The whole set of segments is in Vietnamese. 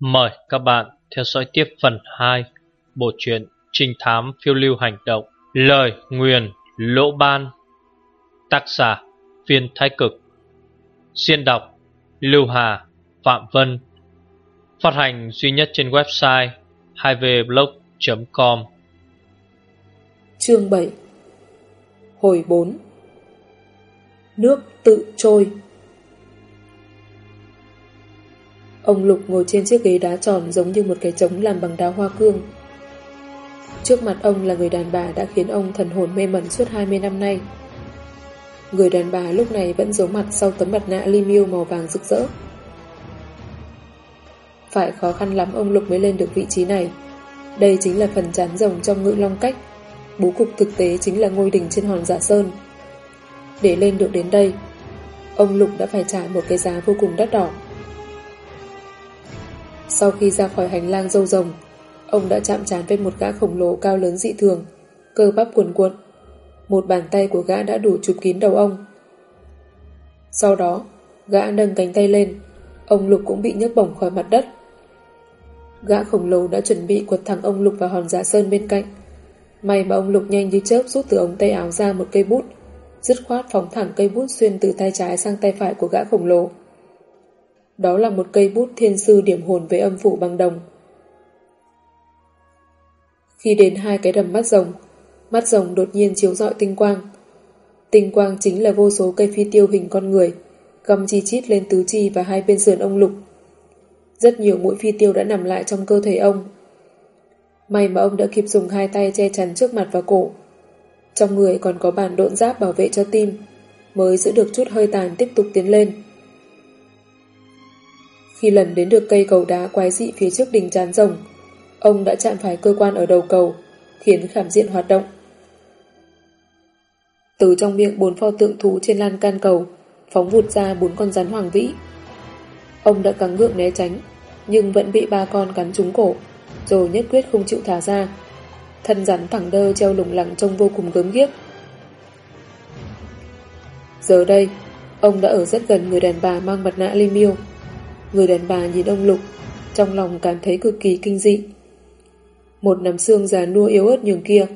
Mời các bạn theo dõi tiếp phần 2 Bộ truyện Trinh thám phiêu lưu hành động, Lời nguyền lỗ ban, Tác giả Viên Thái Cực. Xuyên đọc Lưu Hà, Phạm Vân. Phát hành duy nhất trên website 2vblog.com Chương 7 Hồi 4 Nước tự trôi. Ông Lục ngồi trên chiếc ghế đá tròn giống như một cái trống làm bằng đá hoa cương. Trước mặt ông là người đàn bà đã khiến ông thần hồn mê mẩn suốt 20 năm nay. Người đàn bà lúc này vẫn giấu mặt sau tấm mặt nạ li miêu màu vàng rực rỡ. Phải khó khăn lắm ông Lục mới lên được vị trí này. Đây chính là phần chán rồng trong ngự long cách. Bố cục thực tế chính là ngôi đình trên hòn giả sơn. Để lên được đến đây, ông Lục đã phải trả một cái giá vô cùng đắt đỏ. Sau khi ra khỏi hành lang dâu rồng, ông đã chạm trán với một gã khổng lồ cao lớn dị thường, cơ bắp cuồn cuộn. Một bàn tay của gã đã đủ chụp kín đầu ông. Sau đó, gã nâng cánh tay lên, ông Lục cũng bị nhấc bổng khỏi mặt đất. Gã khổng lồ đã chuẩn bị quật thẳng ông Lục vào hòn giả sơn bên cạnh. May mà ông Lục nhanh như chớp rút từ ống tay áo ra một cây bút, dứt khoát phóng thẳng cây bút xuyên từ tay trái sang tay phải của gã khổng lồ. Đó là một cây bút thiên sư điểm hồn với âm phủ bằng đồng. Khi đến hai cái đầm mắt rồng, mắt rồng đột nhiên chiếu rọi tinh quang. Tinh quang chính là vô số cây phi tiêu hình con người, găm chi chít lên tứ chi và hai bên sườn ông Lục. Rất nhiều mũi phi tiêu đã nằm lại trong cơ thể ông. May mà ông đã kịp dùng hai tay che chắn trước mặt và cổ. Trong người còn có bản độn giáp bảo vệ cho tim, mới giữ được chút hơi tàn tiếp tục tiến lên. Khi lần đến được cây cầu đá quái dị phía trước đỉnh chán rồng, ông đã chạm phải cơ quan ở đầu cầu, khiến khảm diện hoạt động. Từ trong miệng bốn pho tượng thú trên lan can cầu, phóng vụt ra bốn con rắn hoàng vĩ. Ông đã cắn ngượng né tránh, nhưng vẫn bị ba con cắn trúng cổ, rồi nhất quyết không chịu thả ra. Thân rắn thẳng đơ treo lủng lẳng trông vô cùng gớm ghiếc. Giờ đây, ông đã ở rất gần người đàn bà mang mặt nạ linh miêu. Người đàn bà nhìn ông Lục, trong lòng cảm thấy cực kỳ kinh dị. Một nắm xương già nua yếu ớt nhường kia,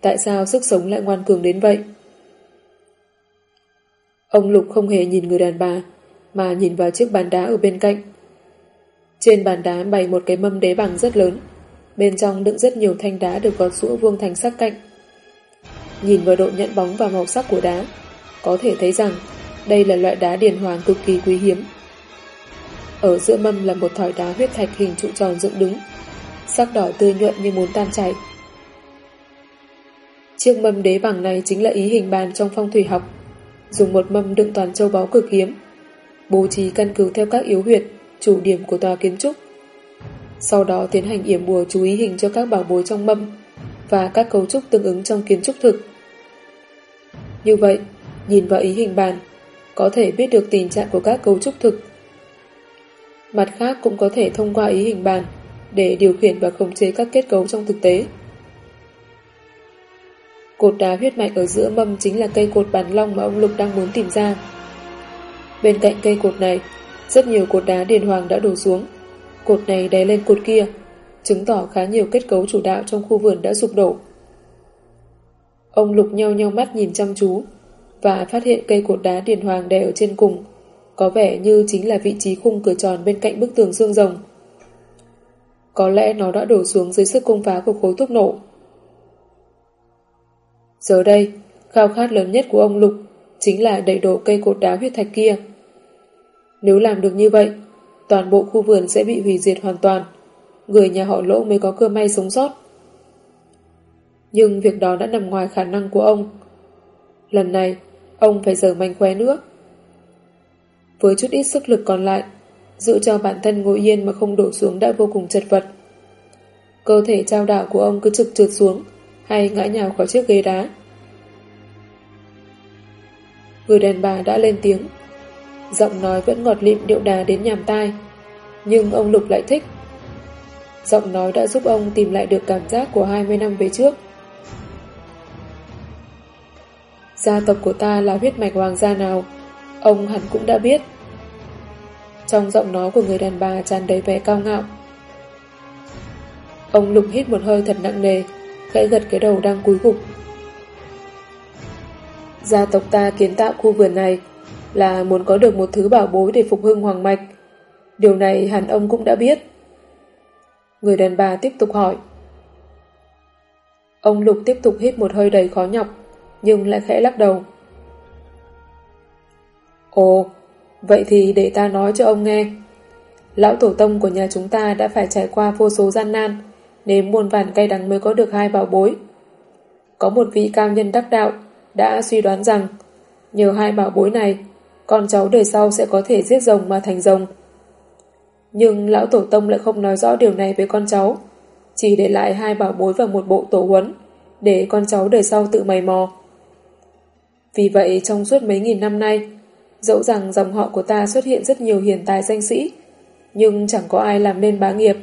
tại sao sức sống lại ngoan cường đến vậy? Ông Lục không hề nhìn người đàn bà, mà nhìn vào chiếc bàn đá ở bên cạnh. Trên bàn đá bày một cái mâm đế bằng rất lớn, bên trong đựng rất nhiều thanh đá được gọt sũa vuông thành sắc cạnh. Nhìn vào độ nhận bóng và màu sắc của đá, có thể thấy rằng đây là loại đá điền hoàng cực kỳ quý hiếm. Ở giữa mâm là một thỏi đá huyết thạch hình trụ tròn dựng đứng, sắc đỏ tươi nhuận như muốn tan chảy. Chiếc mâm đế bằng này chính là ý hình bàn trong phong thủy học, dùng một mâm đựng toàn châu báu cực hiếm, bố trí căn cứ theo các yếu huyệt, chủ điểm của tòa kiến trúc. Sau đó tiến hành yểm bùa chú ý hình cho các bảo bối trong mâm và các cấu trúc tương ứng trong kiến trúc thực. Như vậy, nhìn vào ý hình bàn, có thể biết được tình trạng của các cấu trúc thực Mặt khác cũng có thể thông qua ý hình bàn để điều khiển và khống chế các kết cấu trong thực tế. Cột đá huyết mạch ở giữa mâm chính là cây cột bàn long mà ông Lục đang muốn tìm ra. Bên cạnh cây cột này, rất nhiều cột đá điền hoàng đã đổ xuống. Cột này đè lên cột kia, chứng tỏ khá nhiều kết cấu chủ đạo trong khu vườn đã sụp đổ. Ông Lục nhau nhau mắt nhìn chăm chú và phát hiện cây cột đá điền hoàng đè ở trên cùng có vẻ như chính là vị trí khung cửa tròn bên cạnh bức tường xương rồng. Có lẽ nó đã đổ xuống dưới sức công phá của khối thuốc nổ. Giờ đây, khao khát lớn nhất của ông Lục chính là đẩy đổ cây cột đá huyết thạch kia. Nếu làm được như vậy, toàn bộ khu vườn sẽ bị hủy diệt hoàn toàn. Người nhà họ lỗ mới có cơ may sống sót. Nhưng việc đó đã nằm ngoài khả năng của ông. Lần này, ông phải giở manh khóe nữa. Với chút ít sức lực còn lại, giữ cho bản thân ngồi yên mà không đổ xuống đã vô cùng chật vật. Cơ thể trao đảo của ông cứ trực trượt xuống, hay ngã nhào khỏi chiếc ghế đá. Người đàn bà đã lên tiếng. Giọng nói vẫn ngọt lịm điệu đà đến nhàm tai, nhưng ông Lục lại thích. Giọng nói đã giúp ông tìm lại được cảm giác của 20 năm về trước. Gia tộc của ta là huyết mạch hoàng gia nào, ông hẳn cũng đã biết. Trong giọng nói của người đàn bà tràn đầy vẻ cao ngạo, Ông Lục hít một hơi thật nặng nề, gãy gật cái đầu đang cúi gục. Gia tộc ta kiến tạo khu vườn này là muốn có được một thứ bảo bối để phục hưng hoàng mạch. Điều này hẳn ông cũng đã biết. Người đàn bà tiếp tục hỏi. Ông Lục tiếp tục hít một hơi đầy khó nhọc, nhưng lại khẽ lắc đầu. Ồ, vậy thì để ta nói cho ông nghe. Lão tổ tông của nhà chúng ta đã phải trải qua vô số gian nan, nếm muôn vàn cay đắng mới có được hai bảo bối. Có một vị cao nhân đắc đạo đã suy đoán rằng nhờ hai bảo bối này, con cháu đời sau sẽ có thể giết rồng mà thành rồng. Nhưng lão tổ tông lại không nói rõ điều này với con cháu, chỉ để lại hai bảo bối và một bộ tổ huấn để con cháu đời sau tự mày mò. Vì vậy trong suốt mấy nghìn năm nay, dẫu rằng dòng họ của ta xuất hiện rất nhiều hiền tài danh sĩ, nhưng chẳng có ai làm nên bá nghiệp.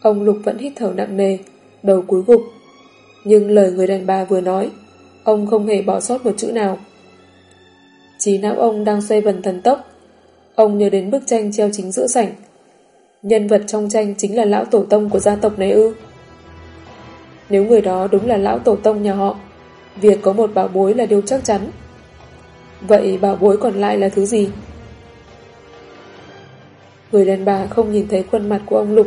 Ông Lục vẫn hít thở nặng nề, đầu cúi gục. Nhưng lời người đàn bà vừa nói, ông không hề bỏ sót một chữ nào. Trí não ông đang xoay vần thần tốc. Ông nhớ đến bức tranh treo chính giữa sảnh. Nhân vật trong tranh chính là lão tổ tông của gia tộc này ư. Nếu người đó đúng là lão tổ tông nhà họ, việc có một bảo bối là điều chắc chắn. Vậy bảo bối còn lại là thứ gì? Người đàn bà không nhìn thấy khuôn mặt của ông Lục.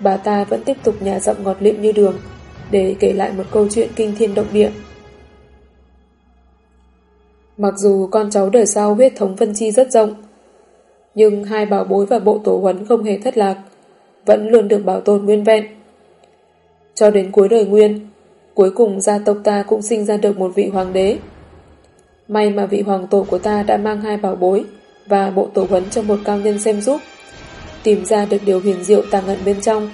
Bà ta vẫn tiếp tục nhà giọng ngọt lịm như đường để kể lại một câu chuyện kinh thiên động địa. Mặc dù con cháu đời sau huyết thống phân chi rất rộng, nhưng hai bảo bối và bộ tổ huấn không hề thất lạc, vẫn luôn được bảo tồn nguyên vẹn. Cho đến cuối đời nguyên, cuối cùng gia tộc ta cũng sinh ra được một vị hoàng đế. May mà vị hoàng tổ của ta đã mang hai bảo bối và bộ tổ huấn cho một cao nhân xem giúp, tìm ra được điều huyền diệu tàng ẩn bên trong,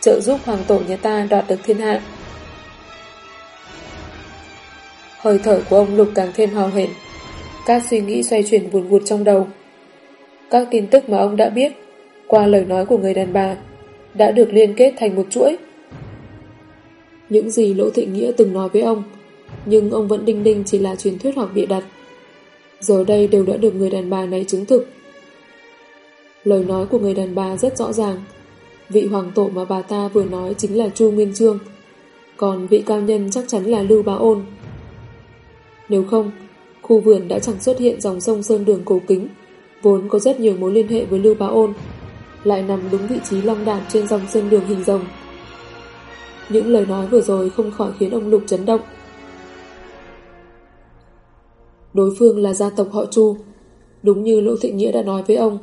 trợ giúp hoàng tổ nhà ta đoạt được thiên hạ. Hơi thở của ông Lục càng thêm hào hển, các suy nghĩ xoay chuyển vùn vụt trong đầu. Các tin tức mà ông đã biết qua lời nói của người đàn bà đã được liên kết thành một chuỗi. Những gì Lỗ Thị Nghĩa từng nói với ông nhưng ông vẫn đinh đinh chỉ là truyền thuyết hoặc bịa đặt. Giờ đây đều đã được người đàn bà này chứng thực. Lời nói của người đàn bà rất rõ ràng. Vị hoàng tổ mà bà ta vừa nói chính là Chu Nguyên Trương, còn vị cao nhân chắc chắn là Lưu Bá Ôn. Nếu không, khu vườn đã chẳng xuất hiện dòng sông Sơn Đường cổ kính, vốn có rất nhiều mối liên hệ với Lưu Bá Ôn, lại nằm đúng vị trí long đàm trên dòng Sơn Đường hình rồng. Những lời nói vừa rồi không khỏi khiến ông Lục chấn động. Đối phương là gia tộc họ Chu, đúng như Lỗ Thị Nghĩa đã nói với ông.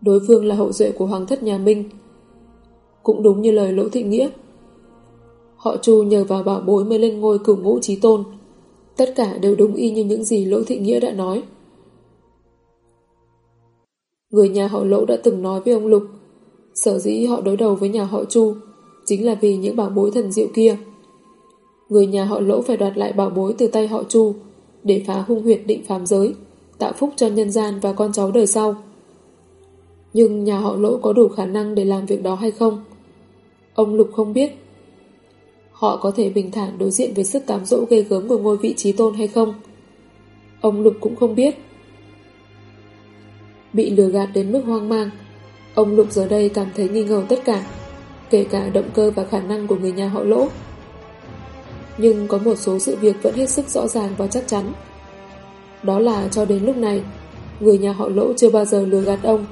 Đối phương là hậu duệ của Hoàng thất nhà Minh. Cũng đúng như lời Lỗ Thị Nghĩa. Họ Chu nhờ vào bảo bối mới lên ngôi cửu ngũ trí tôn. Tất cả đều đúng y như những gì Lỗ Thị Nghĩa đã nói. Người nhà họ Lỗ đã từng nói với ông Lục sở dĩ họ đối đầu với nhà họ Chu chính là vì những bảo bối thần diệu kia. Người nhà họ Lỗ phải đoạt lại bảo bối từ tay họ Chu để phá hung huyệt định phàm giới, tạo phúc cho nhân gian và con cháu đời sau. Nhưng nhà họ lỗ có đủ khả năng để làm việc đó hay không? Ông Lục không biết. Họ có thể bình thản đối diện với sức cám dỗ ghê gớm của ngôi vị trí tôn hay không? Ông Lục cũng không biết. Bị lừa gạt đến mức hoang mang, ông Lục giờ đây cảm thấy nghi ngờ tất cả, kể cả động cơ và khả năng của người nhà họ lỗ nhưng có một số sự việc vẫn hết sức rõ ràng và chắc chắn. Đó là cho đến lúc này, người nhà họ lỗ chưa bao giờ lừa gạt ông,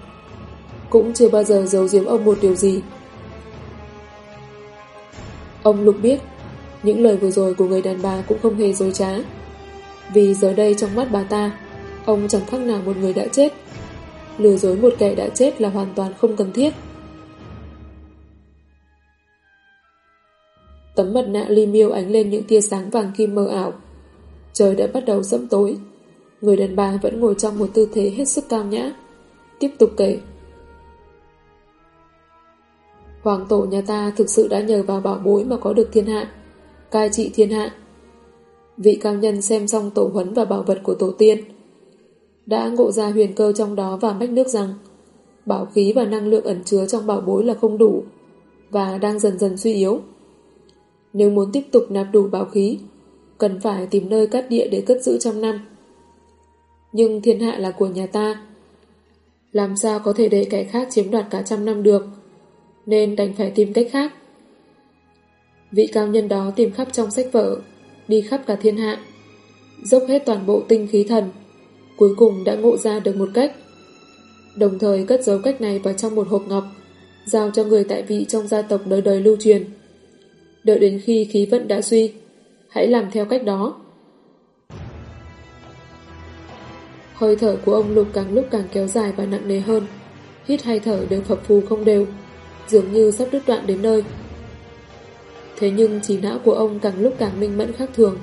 cũng chưa bao giờ giấu giếm ông một điều gì. Ông Lục biết, những lời vừa rồi của người đàn bà cũng không hề dối trá. Vì giờ đây trong mắt bà ta, ông chẳng khác nào một người đã chết. Lừa dối một kẻ đã chết là hoàn toàn không cần thiết. Tấm mặt nạ ly miêu ánh lên những tia sáng vàng kim mờ ảo. Trời đã bắt đầu sẫm tối. Người đàn bà vẫn ngồi trong một tư thế hết sức cao nhã. Tiếp tục kể. Hoàng tổ nhà ta thực sự đã nhờ vào bảo bối mà có được thiên hạ, cai trị thiên hạ. Vị cao nhân xem xong tổ huấn và bảo vật của tổ tiên, đã ngộ ra huyền cơ trong đó và mách nước rằng bảo khí và năng lượng ẩn chứa trong bảo bối là không đủ và đang dần dần suy yếu. Nếu muốn tiếp tục nạp đủ bảo khí, cần phải tìm nơi cắt địa để cất giữ trong năm. Nhưng thiên hạ là của nhà ta. Làm sao có thể để kẻ khác chiếm đoạt cả trăm năm được? nên đành phải tìm cách khác. Vị cao nhân đó tìm khắp trong sách vở, đi khắp cả thiên hạ, dốc hết toàn bộ tinh khí thần, cuối cùng đã ngộ ra được một cách. Đồng thời cất giấu cách này vào trong một hộp ngọc, giao cho người tại vị trong gia tộc đời đời lưu truyền. Đợi đến khi khí vận đã suy, hãy làm theo cách đó. Hơi thở của ông Lục càng lúc càng kéo dài và nặng nề hơn, hít hay thở đều phập phù không đều, dường như sắp đứt đoạn đến nơi. Thế nhưng trí não của ông càng lúc càng minh mẫn khác thường.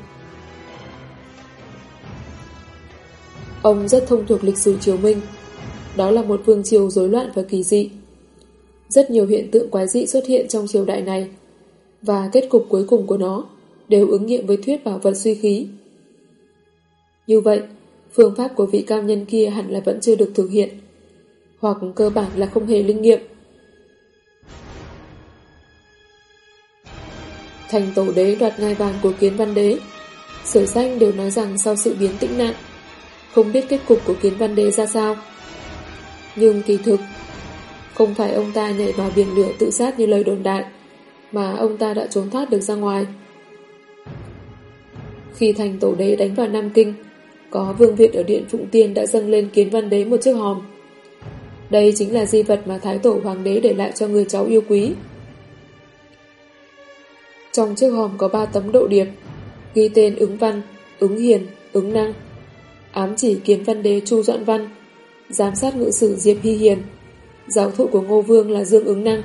Ông rất thông thuộc lịch sử triều Minh. Đó là một vương triều rối loạn và kỳ dị. Rất nhiều hiện tượng quái dị xuất hiện trong triều đại này và kết cục cuối cùng của nó đều ứng nghiệm với thuyết bảo vật suy khí. Như vậy, phương pháp của vị cao nhân kia hẳn là vẫn chưa được thực hiện hoặc cơ bản là không hề linh nghiệm. Thành tổ đế đoạt ngai vàng của kiến văn đế sở danh đều nói rằng sau sự biến tĩnh nạn Không biết kết cục của kiến văn đế ra sao Nhưng kỳ thực Không phải ông ta nhảy vào biển lửa tự sát như lời đồn đại mà ông ta đã trốn thoát được ra ngoài Khi thành tổ đế đánh vào Nam Kinh Có vương viện ở Điện Phụng Tiên đã dâng lên kiến văn đế một chiếc hòm Đây chính là di vật mà Thái Tổ Hoàng đế để lại cho người cháu yêu quý trong chiếc hòm có ba tấm độ điệp, ghi tên ứng văn, ứng hiền, ứng năng. Ám chỉ kiến văn đế Chu Doãn Văn, giám sát ngự sử Diệp Hy Hiền, giáo thụ của Ngô Vương là Dương ứng năng.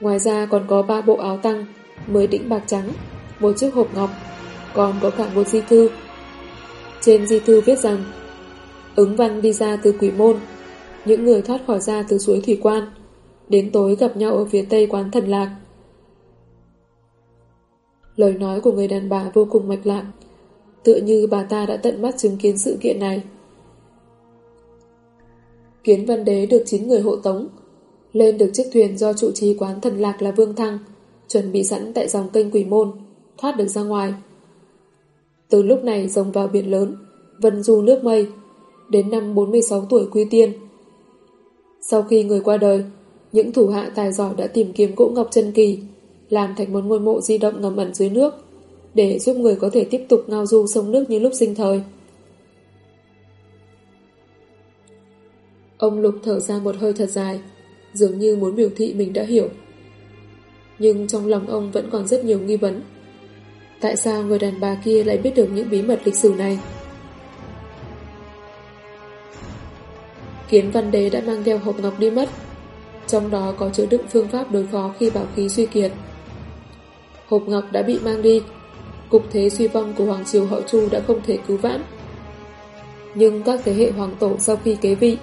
Ngoài ra còn có 3 bộ áo tăng, 10 đĩnh bạc trắng, một chiếc hộp ngọc, còn có cả một di thư. Trên di thư viết rằng ứng văn đi ra từ quỷ môn, những người thoát khỏi ra từ suối thủy quan, đến tối gặp nhau ở phía tây quán thần lạc. Lời nói của người đàn bà vô cùng mạch lạc, tựa như bà ta đã tận mắt chứng kiến sự kiện này. Kiến văn đế được 9 người hộ tống, lên được chiếc thuyền do trụ trì quán thần lạc là Vương Thăng, chuẩn bị sẵn tại dòng kênh Quỷ Môn, thoát được ra ngoài. Từ lúc này dòng vào biển lớn, vân du nước mây, đến năm 46 tuổi quy tiên. Sau khi người qua đời, những thủ hạ tài giỏi đã tìm kiếm gỗ ngọc chân kỳ, làm thành một ngôi mộ di động ngầm ẩn dưới nước để giúp người có thể tiếp tục ngao du sông nước như lúc sinh thời. Ông Lục thở ra một hơi thật dài, dường như muốn biểu thị mình đã hiểu. Nhưng trong lòng ông vẫn còn rất nhiều nghi vấn. Tại sao người đàn bà kia lại biết được những bí mật lịch sử này? Kiến Văn Đế đã mang theo hộp ngọc đi mất, trong đó có chứa đựng phương pháp đối phó khi bảo khí suy kiệt hộp ngọc đã bị mang đi. Cục thế suy vong của Hoàng Triều Hậu Chu đã không thể cứu vãn. Nhưng các thế hệ hoàng tổ sau khi kế vị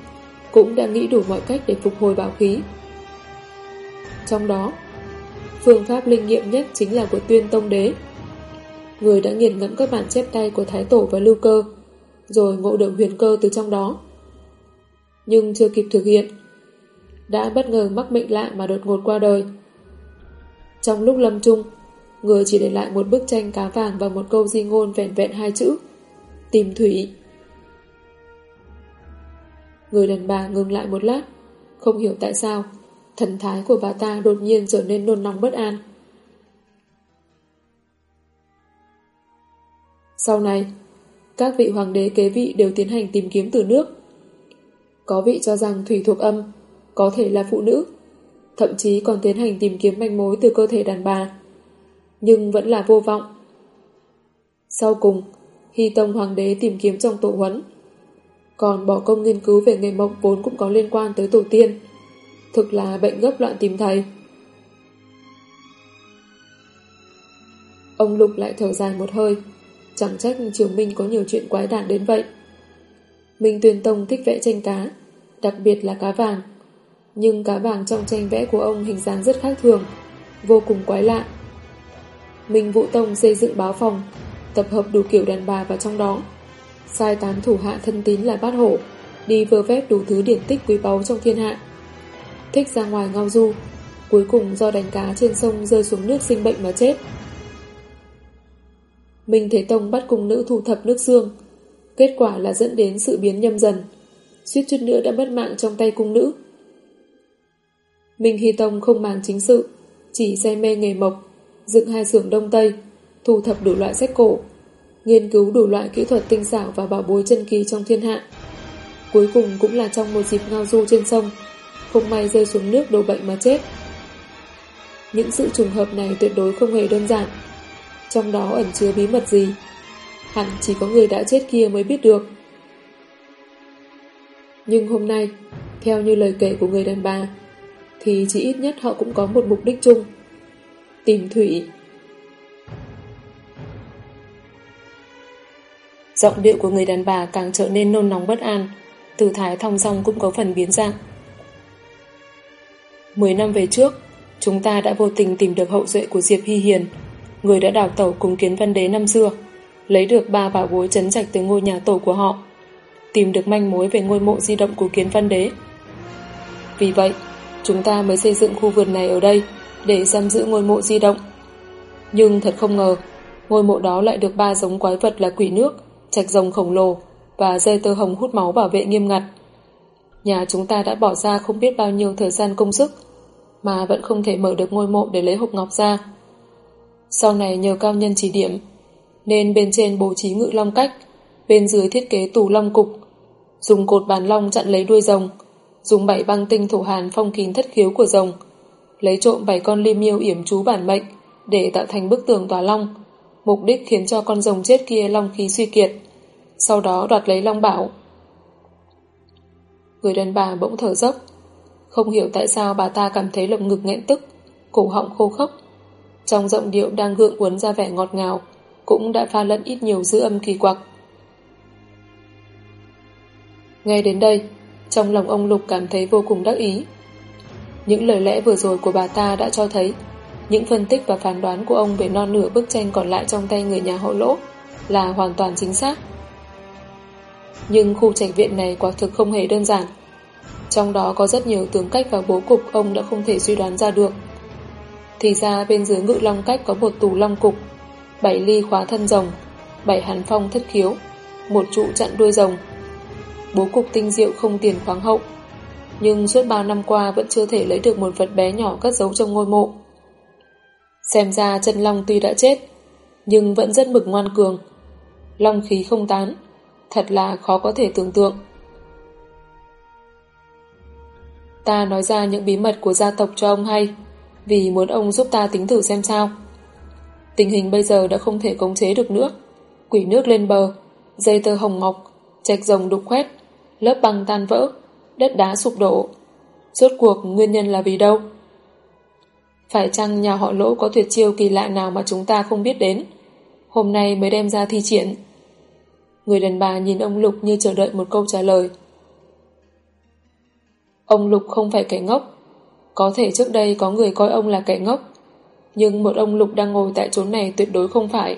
cũng đang nghĩ đủ mọi cách để phục hồi bảo khí. Trong đó, phương pháp linh nghiệm nhất chính là của tuyên tông đế. Người đã nghiền ngẫm các bản chép tay của Thái Tổ và Lưu Cơ, rồi ngộ được huyền cơ từ trong đó. Nhưng chưa kịp thực hiện, đã bất ngờ mắc bệnh lạ mà đột ngột qua đời. Trong lúc lâm chung, Người chỉ để lại một bức tranh cá vàng và một câu di ngôn vẹn vẹn hai chữ. Tìm thủy. Người đàn bà ngừng lại một lát, không hiểu tại sao, thần thái của bà ta đột nhiên trở nên nôn nóng bất an. Sau này, các vị hoàng đế kế vị đều tiến hành tìm kiếm từ nước. Có vị cho rằng thủy thuộc âm, có thể là phụ nữ, thậm chí còn tiến hành tìm kiếm manh mối từ cơ thể đàn bà nhưng vẫn là vô vọng. Sau cùng, Hy Tông Hoàng đế tìm kiếm trong tổ huấn, còn bỏ công nghiên cứu về nghề mộc vốn cũng có liên quan tới tổ tiên. Thực là bệnh gấp loạn tìm thầy. Ông Lục lại thở dài một hơi, chẳng trách Triều Minh có nhiều chuyện quái đản đến vậy. Minh Tuyền Tông thích vẽ tranh cá, đặc biệt là cá vàng. Nhưng cá vàng trong tranh vẽ của ông hình dáng rất khác thường, vô cùng quái lạ. Minh Vũ Tông xây dựng báo phòng, tập hợp đủ kiểu đàn bà vào trong đó. Sai tán thủ hạ thân tín là bát hổ, đi vơ vét đủ thứ điển tích quý báu trong thiên hạ. Thích ra ngoài ngao du, cuối cùng do đánh cá trên sông rơi xuống nước sinh bệnh mà chết. Minh Thế Tông bắt cung nữ thu thập nước xương, kết quả là dẫn đến sự biến nhâm dần, suýt chút nữa đã mất mạng trong tay cung nữ. Minh Hy Tông không màng chính sự, chỉ say mê nghề mộc, dựng hai xưởng đông tây, thu thập đủ loại sách cổ, nghiên cứu đủ loại kỹ thuật tinh xảo và bảo bối chân kỳ trong thiên hạ. Cuối cùng cũng là trong một dịp ngao du trên sông, không may rơi xuống nước đổ bệnh mà chết. Những sự trùng hợp này tuyệt đối không hề đơn giản, trong đó ẩn chứa bí mật gì. Hẳn chỉ có người đã chết kia mới biết được. Nhưng hôm nay, theo như lời kể của người đàn bà, thì chỉ ít nhất họ cũng có một mục đích chung. Tìm Thủy. Giọng điệu của người đàn bà càng trở nên nôn nóng bất an, từ thái thong song cũng có phần biến dạng. Mười năm về trước, chúng ta đã vô tình tìm được hậu duệ của Diệp Hy Hiền, người đã đào tẩu cùng kiến văn đế năm xưa, lấy được ba bảo bối chấn trạch từ ngôi nhà tổ của họ, tìm được manh mối về ngôi mộ di động của kiến văn đế. Vì vậy, chúng ta mới xây dựng khu vườn này ở đây để giam giữ ngôi mộ di động. Nhưng thật không ngờ, ngôi mộ đó lại được ba giống quái vật là quỷ nước, trạch rồng khổng lồ và dây tơ hồng hút máu bảo vệ nghiêm ngặt. Nhà chúng ta đã bỏ ra không biết bao nhiêu thời gian công sức, mà vẫn không thể mở được ngôi mộ để lấy hộp ngọc ra. Sau này nhờ cao nhân chỉ điểm, nên bên trên bố trí ngự long cách, bên dưới thiết kế tù long cục, dùng cột bàn long chặn lấy đuôi rồng, dùng bảy băng tinh thổ hàn phong kín thất khiếu của rồng, lấy trộm bảy con lim miêu yểm chú bản mệnh để tạo thành bức tường tòa long mục đích khiến cho con rồng chết kia long khí suy kiệt. Sau đó đoạt lấy long bảo. Người đàn bà bỗng thở dốc. Không hiểu tại sao bà ta cảm thấy lồng ngực nghẹn tức, cổ họng khô khốc. Trong giọng điệu đang gượng uốn ra vẻ ngọt ngào, cũng đã pha lẫn ít nhiều dư âm kỳ quặc. Nghe đến đây, trong lòng ông Lục cảm thấy vô cùng đắc ý. Những lời lẽ vừa rồi của bà ta đã cho thấy những phân tích và phán đoán của ông về non nửa bức tranh còn lại trong tay người nhà họ lỗ là hoàn toàn chính xác. Nhưng khu trạch viện này quả thực không hề đơn giản. Trong đó có rất nhiều tướng cách và bố cục ông đã không thể suy đoán ra được. Thì ra bên dưới ngự long cách có một tù long cục, bảy ly khóa thân rồng, bảy hàn phong thất khiếu, một trụ chặn đuôi rồng. Bố cục tinh diệu không tiền khoáng hậu, nhưng suốt bao năm qua vẫn chưa thể lấy được một vật bé nhỏ cất giấu trong ngôi mộ. Xem ra chân long tuy đã chết, nhưng vẫn rất mực ngoan cường. Long khí không tán, thật là khó có thể tưởng tượng. Ta nói ra những bí mật của gia tộc cho ông hay, vì muốn ông giúp ta tính thử xem sao. Tình hình bây giờ đã không thể khống chế được nữa. Quỷ nước lên bờ, dây tơ hồng mọc, trạch rồng đục khoét, lớp băng tan vỡ, đất đá sụp đổ. Rốt cuộc nguyên nhân là vì đâu? Phải chăng nhà họ lỗ có tuyệt chiêu kỳ lạ nào mà chúng ta không biết đến? Hôm nay mới đem ra thi triển. Người đàn bà nhìn ông Lục như chờ đợi một câu trả lời. Ông Lục không phải kẻ ngốc. Có thể trước đây có người coi ông là kẻ ngốc. Nhưng một ông Lục đang ngồi tại chỗ này tuyệt đối không phải.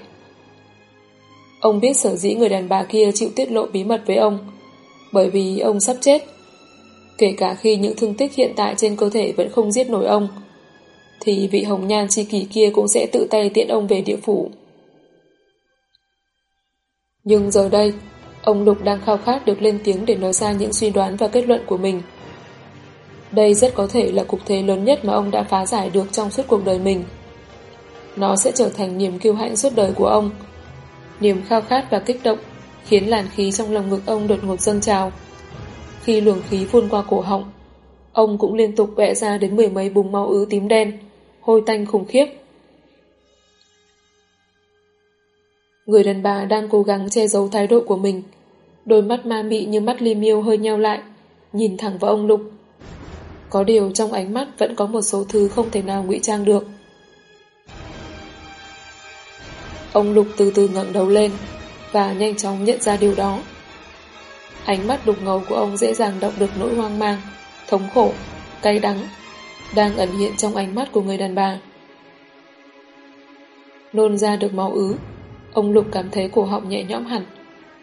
Ông biết sở dĩ người đàn bà kia chịu tiết lộ bí mật với ông. Bởi vì ông sắp chết. Kể cả khi những thương tích hiện tại trên cơ thể vẫn không giết nổi ông thì vị hồng nhan chi kỷ kia cũng sẽ tự tay tiện ông về địa phủ. Nhưng giờ đây, ông Lục đang khao khát được lên tiếng để nói ra những suy đoán và kết luận của mình. Đây rất có thể là cục thế lớn nhất mà ông đã phá giải được trong suốt cuộc đời mình. Nó sẽ trở thành niềm kiêu hãnh suốt đời của ông. Niềm khao khát và kích động khiến làn khí trong lồng ngực ông đột ngột dâng trào. Khi luồng khí phun qua cổ họng, ông cũng liên tục vẽ ra đến mười mấy bùng máu ứ tím đen, hôi tanh khủng khiếp. Người đàn bà đang cố gắng che giấu thái độ của mình. Đôi mắt ma mị như mắt ly miêu hơi nheo lại, nhìn thẳng vào ông Lục. Có điều trong ánh mắt vẫn có một số thứ không thể nào ngụy trang được. Ông Lục từ từ ngẩng đầu lên và nhanh chóng nhận ra điều đó. Ánh mắt đục ngầu của ông dễ dàng đọc được nỗi hoang mang, thống khổ, cay đắng đang ẩn hiện trong ánh mắt của người đàn bà. Nôn ra được máu ứ, ông Lục cảm thấy cổ họng nhẹ nhõm hẳn,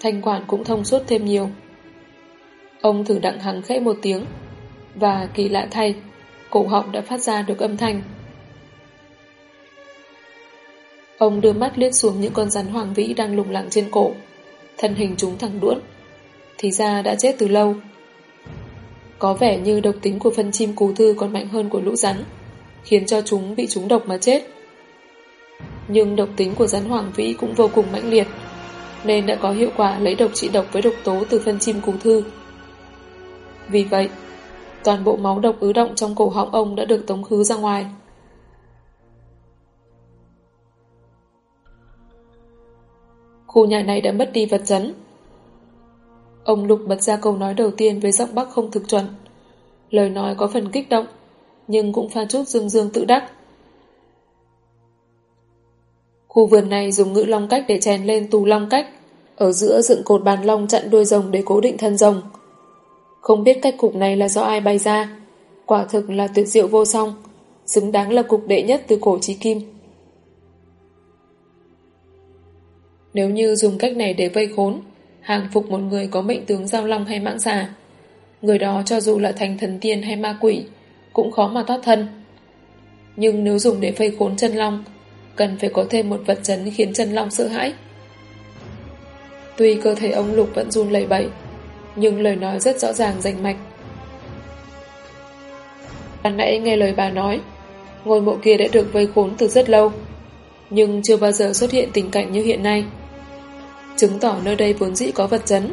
thanh quản cũng thông suốt thêm nhiều. Ông thử đặng hắng khẽ một tiếng, và kỳ lạ thay, cổ họng đã phát ra được âm thanh. Ông đưa mắt liếc xuống những con rắn hoàng vĩ đang lùng lặng trên cổ, thân hình chúng thẳng đuỗn. Thì ra đã chết từ lâu. Có vẻ như độc tính của phân chim cú thư còn mạnh hơn của lũ rắn, khiến cho chúng bị trúng độc mà chết. Nhưng độc tính của rắn hoàng vĩ cũng vô cùng mãnh liệt, nên đã có hiệu quả lấy độc trị độc với độc tố từ phân chim cú thư. Vì vậy, toàn bộ máu độc ứ động trong cổ họng ông đã được tống khứ ra ngoài. Khu nhà này đã mất đi vật chấn. Ông Lục bật ra câu nói đầu tiên với giọng bắc không thực chuẩn. Lời nói có phần kích động, nhưng cũng pha chút dương dương tự đắc. Khu vườn này dùng ngữ long cách để chèn lên tù long cách, ở giữa dựng cột bàn long chặn đuôi rồng để cố định thân rồng. Không biết cách cục này là do ai bày ra, quả thực là tuyệt diệu vô song, xứng đáng là cục đệ nhất từ cổ chí kim. Nếu như dùng cách này để vây khốn, hàng phục một người có mệnh tướng giao long hay mãng xà, người đó cho dù là thành thần tiên hay ma quỷ, cũng khó mà thoát thân. Nhưng nếu dùng để vây khốn chân long, cần phải có thêm một vật chấn khiến chân long sợ hãi. Tuy cơ thể ông Lục vẫn run lẩy bẩy, nhưng lời nói rất rõ ràng rành mạch. Ban nãy nghe lời bà nói, ngôi mộ kia đã được vây khốn từ rất lâu, nhưng chưa bao giờ xuất hiện tình cảnh như hiện nay chứng tỏ nơi đây vốn dĩ có vật chấn.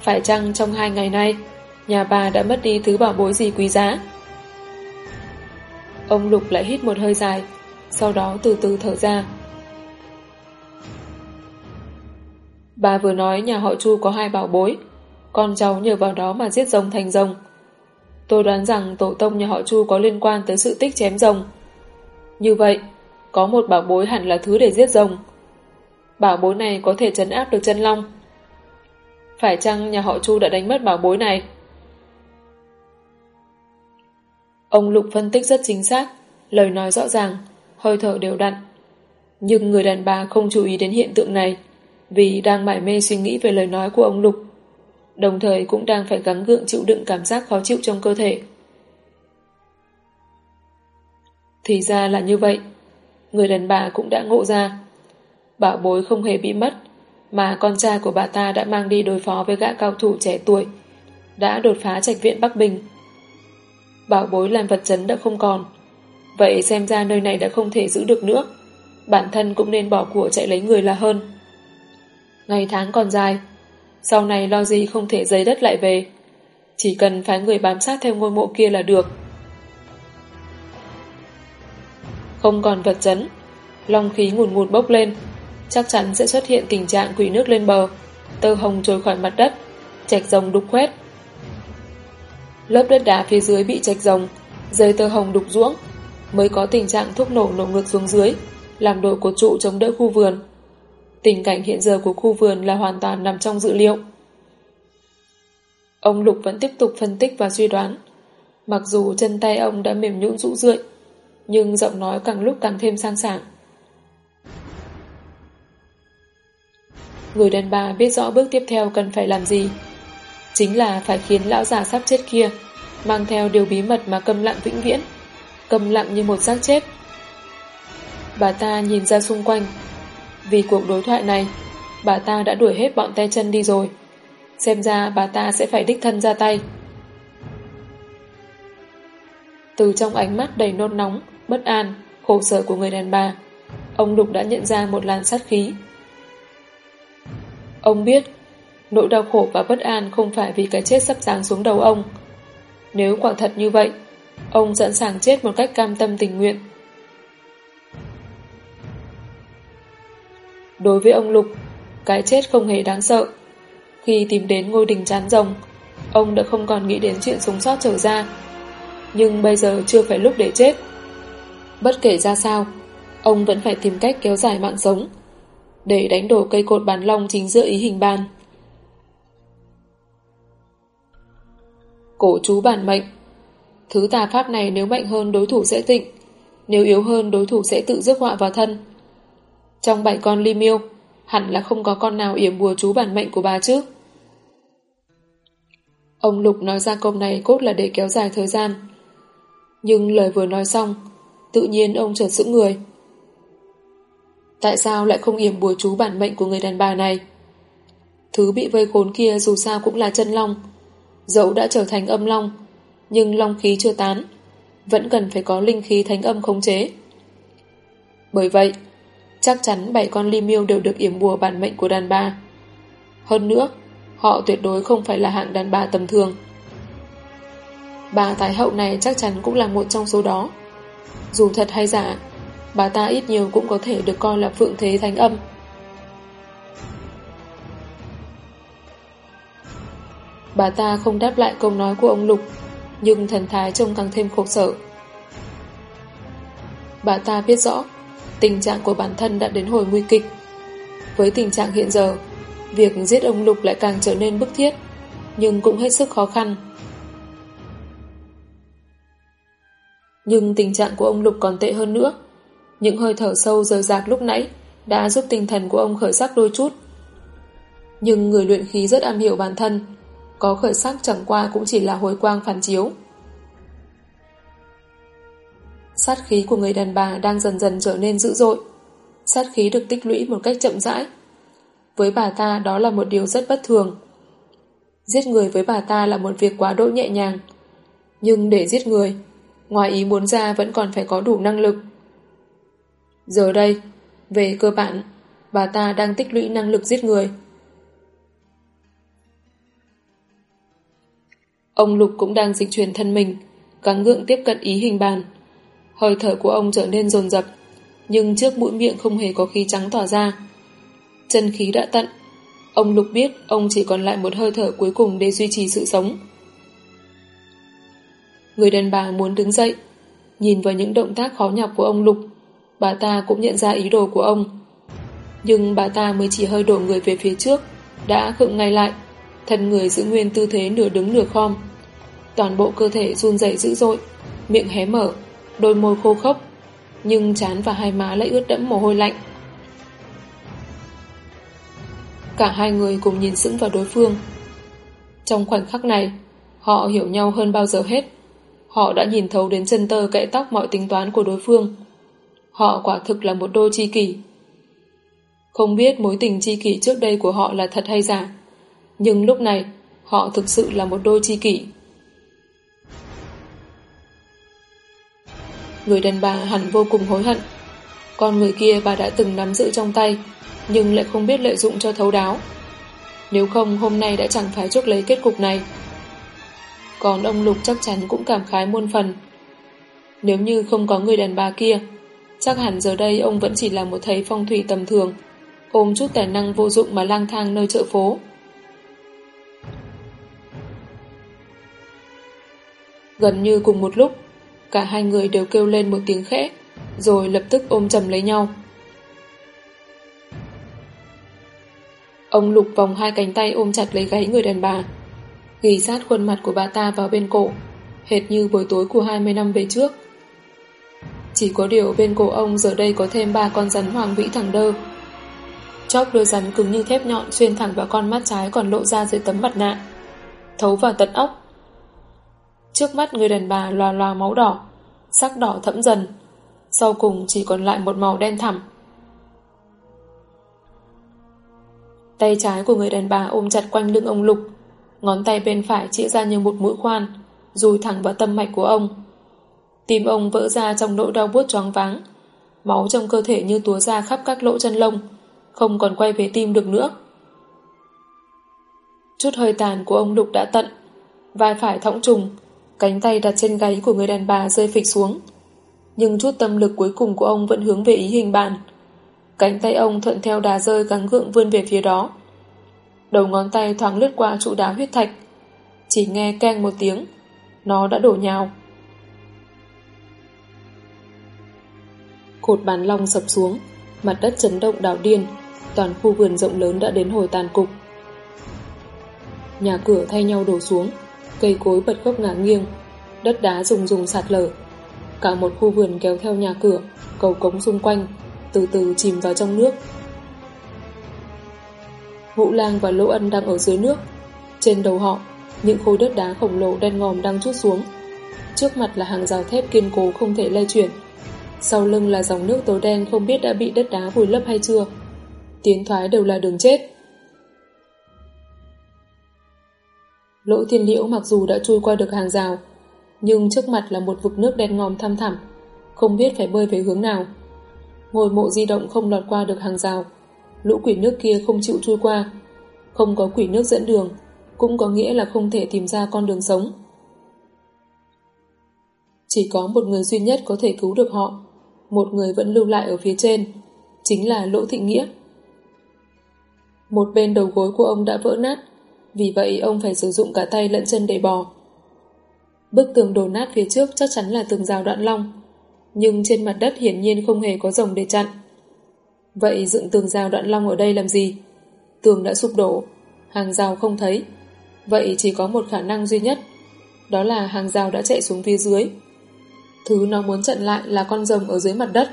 Phải chăng trong hai ngày nay, nhà bà đã mất đi thứ bảo bối gì quý giá? Ông Lục lại hít một hơi dài, sau đó từ từ thở ra. Bà vừa nói nhà họ Chu có hai bảo bối, con cháu nhờ vào đó mà giết rồng thành rồng. Tôi đoán rằng tổ tông nhà họ Chu có liên quan tới sự tích chém rồng. Như vậy, có một bảo bối hẳn là thứ để giết rồng bảo bối này có thể chấn áp được chân long. Phải chăng nhà họ Chu đã đánh mất bảo bối này? Ông Lục phân tích rất chính xác, lời nói rõ ràng, hơi thở đều đặn. Nhưng người đàn bà không chú ý đến hiện tượng này, vì đang mải mê suy nghĩ về lời nói của ông Lục, đồng thời cũng đang phải gắng gượng chịu đựng cảm giác khó chịu trong cơ thể. Thì ra là như vậy, người đàn bà cũng đã ngộ ra bảo bối không hề bị mất, mà con trai của bà ta đã mang đi đối phó với gã cao thủ trẻ tuổi, đã đột phá trạch viện Bắc Bình. Bảo bối làm vật chấn đã không còn, vậy xem ra nơi này đã không thể giữ được nữa, bản thân cũng nên bỏ của chạy lấy người là hơn. Ngày tháng còn dài, sau này lo gì không thể giấy đất lại về, chỉ cần phái người bám sát theo ngôi mộ kia là được. Không còn vật chấn, long khí ngùn ngụt bốc lên, chắc chắn sẽ xuất hiện tình trạng quỷ nước lên bờ, tơ hồng trôi khỏi mặt đất, chạch rồng đục khoét. Lớp đất đá phía dưới bị chạch rồng, dây tơ hồng đục ruỗng, mới có tình trạng thuốc nổ nổ ngược xuống dưới, làm đổ cột trụ chống đỡ khu vườn. Tình cảnh hiện giờ của khu vườn là hoàn toàn nằm trong dự liệu. Ông Lục vẫn tiếp tục phân tích và suy đoán. Mặc dù chân tay ông đã mềm nhũn rũ rượi, nhưng giọng nói càng lúc càng thêm sang sảng. Người đàn bà biết rõ bước tiếp theo cần phải làm gì. Chính là phải khiến lão già sắp chết kia mang theo điều bí mật mà câm lặng vĩnh viễn, câm lặng như một xác chết. Bà ta nhìn ra xung quanh. Vì cuộc đối thoại này, bà ta đã đuổi hết bọn tay chân đi rồi. Xem ra bà ta sẽ phải đích thân ra tay. Từ trong ánh mắt đầy nôn nóng, bất an, khổ sở của người đàn bà, ông Đục đã nhận ra một làn sát khí Ông biết, nỗi đau khổ và bất an không phải vì cái chết sắp giáng xuống đầu ông. Nếu quả thật như vậy, ông sẵn sàng chết một cách cam tâm tình nguyện. Đối với ông Lục, cái chết không hề đáng sợ. Khi tìm đến ngôi đình chán rồng, ông đã không còn nghĩ đến chuyện sống sót trở ra. Nhưng bây giờ chưa phải lúc để chết. Bất kể ra sao, ông vẫn phải tìm cách kéo dài mạng sống để đánh đổ cây cột bàn long chính giữa ý hình bàn. Cổ chú bản mệnh Thứ tà pháp này nếu mạnh hơn đối thủ sẽ tịnh, nếu yếu hơn đối thủ sẽ tự rước họa vào thân. Trong bảy con ly miêu, hẳn là không có con nào yểm bùa chú bản mệnh của bà chứ. Ông Lục nói ra câu này cốt là để kéo dài thời gian. Nhưng lời vừa nói xong, tự nhiên ông chợt sững người. Tại sao lại không yểm bùa chú bản mệnh của người đàn bà này? Thứ bị vây khốn kia dù sao cũng là chân long. Dẫu đã trở thành âm long, nhưng long khí chưa tán, vẫn cần phải có linh khí thánh âm khống chế. Bởi vậy, chắc chắn bảy con ly miêu đều được yểm bùa bản mệnh của đàn bà. Hơn nữa, họ tuyệt đối không phải là hạng đàn bà tầm thường. Bà Thái Hậu này chắc chắn cũng là một trong số đó. Dù thật hay giả, bà ta ít nhiều cũng có thể được coi là phượng thế thánh âm. Bà ta không đáp lại câu nói của ông Lục, nhưng thần thái trông càng thêm khổ sở. Bà ta biết rõ, tình trạng của bản thân đã đến hồi nguy kịch. Với tình trạng hiện giờ, việc giết ông Lục lại càng trở nên bức thiết, nhưng cũng hết sức khó khăn. Nhưng tình trạng của ông Lục còn tệ hơn nữa. Những hơi thở sâu rời rạc lúc nãy đã giúp tinh thần của ông khởi sắc đôi chút. Nhưng người luyện khí rất am hiểu bản thân, có khởi sắc chẳng qua cũng chỉ là hồi quang phản chiếu. Sát khí của người đàn bà đang dần dần trở nên dữ dội. Sát khí được tích lũy một cách chậm rãi. Với bà ta đó là một điều rất bất thường. Giết người với bà ta là một việc quá độ nhẹ nhàng. Nhưng để giết người, ngoài ý muốn ra vẫn còn phải có đủ năng lực. Giờ đây, về cơ bản, bà ta đang tích lũy năng lực giết người. Ông Lục cũng đang dịch chuyển thân mình, gắng gượng tiếp cận ý hình bàn. Hơi thở của ông trở nên dồn dập, nhưng trước mũi miệng không hề có khí trắng tỏa ra. Chân khí đã tận, ông Lục biết ông chỉ còn lại một hơi thở cuối cùng để duy trì sự sống. Người đàn bà muốn đứng dậy, nhìn vào những động tác khó nhọc của ông Lục, bà ta cũng nhận ra ý đồ của ông. Nhưng bà ta mới chỉ hơi đổ người về phía trước, đã khựng ngay lại, thân người giữ nguyên tư thế nửa đứng nửa khom. Toàn bộ cơ thể run rẩy dữ dội, miệng hé mở, đôi môi khô khốc, nhưng chán và hai má lại ướt đẫm mồ hôi lạnh. Cả hai người cùng nhìn sững vào đối phương. Trong khoảnh khắc này, họ hiểu nhau hơn bao giờ hết. Họ đã nhìn thấu đến chân tơ kẽ tóc mọi tính toán của đối phương. Họ quả thực là một đôi chi kỷ. Không biết mối tình chi kỷ trước đây của họ là thật hay giả, nhưng lúc này họ thực sự là một đôi chi kỷ. Người đàn bà hẳn vô cùng hối hận. Con người kia bà đã từng nắm giữ trong tay, nhưng lại không biết lợi dụng cho thấu đáo. Nếu không hôm nay đã chẳng phải chốt lấy kết cục này. Còn ông Lục chắc chắn cũng cảm khái muôn phần. Nếu như không có người đàn bà kia, chắc hẳn giờ đây ông vẫn chỉ là một thầy phong thủy tầm thường, ôm chút tài năng vô dụng mà lang thang nơi chợ phố. Gần như cùng một lúc, cả hai người đều kêu lên một tiếng khẽ, rồi lập tức ôm chầm lấy nhau. Ông lục vòng hai cánh tay ôm chặt lấy gáy người đàn bà, ghi sát khuôn mặt của bà ta vào bên cổ, hệt như buổi tối của 20 năm về trước. Chỉ có điều bên cổ ông giờ đây có thêm ba con rắn hoàng vĩ thẳng đơ. Chóp đôi rắn cứng như thép nhọn xuyên thẳng vào con mắt trái còn lộ ra dưới tấm mặt nạ. Thấu vào tận ốc Trước mắt người đàn bà loà loà máu đỏ, sắc đỏ thẫm dần. Sau cùng chỉ còn lại một màu đen thẳm. Tay trái của người đàn bà ôm chặt quanh lưng ông Lục, ngón tay bên phải chỉ ra như một mũi khoan, rùi thẳng vào tâm mạch của ông. Tim ông vỡ ra trong nỗi đau buốt choáng váng. Máu trong cơ thể như túa ra khắp các lỗ chân lông, không còn quay về tim được nữa. Chút hơi tàn của ông Lục đã tận, vai phải thõng trùng, cánh tay đặt trên gáy của người đàn bà rơi phịch xuống. Nhưng chút tâm lực cuối cùng của ông vẫn hướng về ý hình bàn. Cánh tay ông thuận theo đá rơi gắng gượng vươn về phía đó. Đầu ngón tay thoáng lướt qua trụ đá huyết thạch. Chỉ nghe keng một tiếng, nó đã đổ nhào. Cột bàn long sập xuống, mặt đất chấn động đảo điên, toàn khu vườn rộng lớn đã đến hồi tàn cục. Nhà cửa thay nhau đổ xuống, cây cối bật gốc ngả nghiêng, đất đá rùng rùng sạt lở. Cả một khu vườn kéo theo nhà cửa, cầu cống xung quanh, từ từ chìm vào trong nước. Vũ Lang và Lỗ Ân đang ở dưới nước. Trên đầu họ, những khối đất đá khổng lồ đen ngòm đang chút xuống. Trước mặt là hàng rào thép kiên cố không thể lay chuyển. Sau lưng là dòng nước tối đen không biết đã bị đất đá vùi lấp hay chưa. Tiến thoái đều là đường chết. Lỗ thiên liễu mặc dù đã trôi qua được hàng rào, nhưng trước mặt là một vực nước đen ngòm thăm thẳm, không biết phải bơi về hướng nào. Ngồi mộ di động không lọt qua được hàng rào, lũ quỷ nước kia không chịu trôi qua. Không có quỷ nước dẫn đường, cũng có nghĩa là không thể tìm ra con đường sống. Chỉ có một người duy nhất có thể cứu được họ, một người vẫn lưu lại ở phía trên, chính là Lỗ Thị Nghĩa. Một bên đầu gối của ông đã vỡ nát, vì vậy ông phải sử dụng cả tay lẫn chân để bò. Bức tường đổ nát phía trước chắc chắn là tường rào đoạn long, nhưng trên mặt đất hiển nhiên không hề có rồng để chặn. Vậy dựng tường rào đoạn long ở đây làm gì? Tường đã sụp đổ, hàng rào không thấy. Vậy chỉ có một khả năng duy nhất, đó là hàng rào đã chạy xuống phía dưới. Thứ nó muốn chặn lại là con rồng ở dưới mặt đất.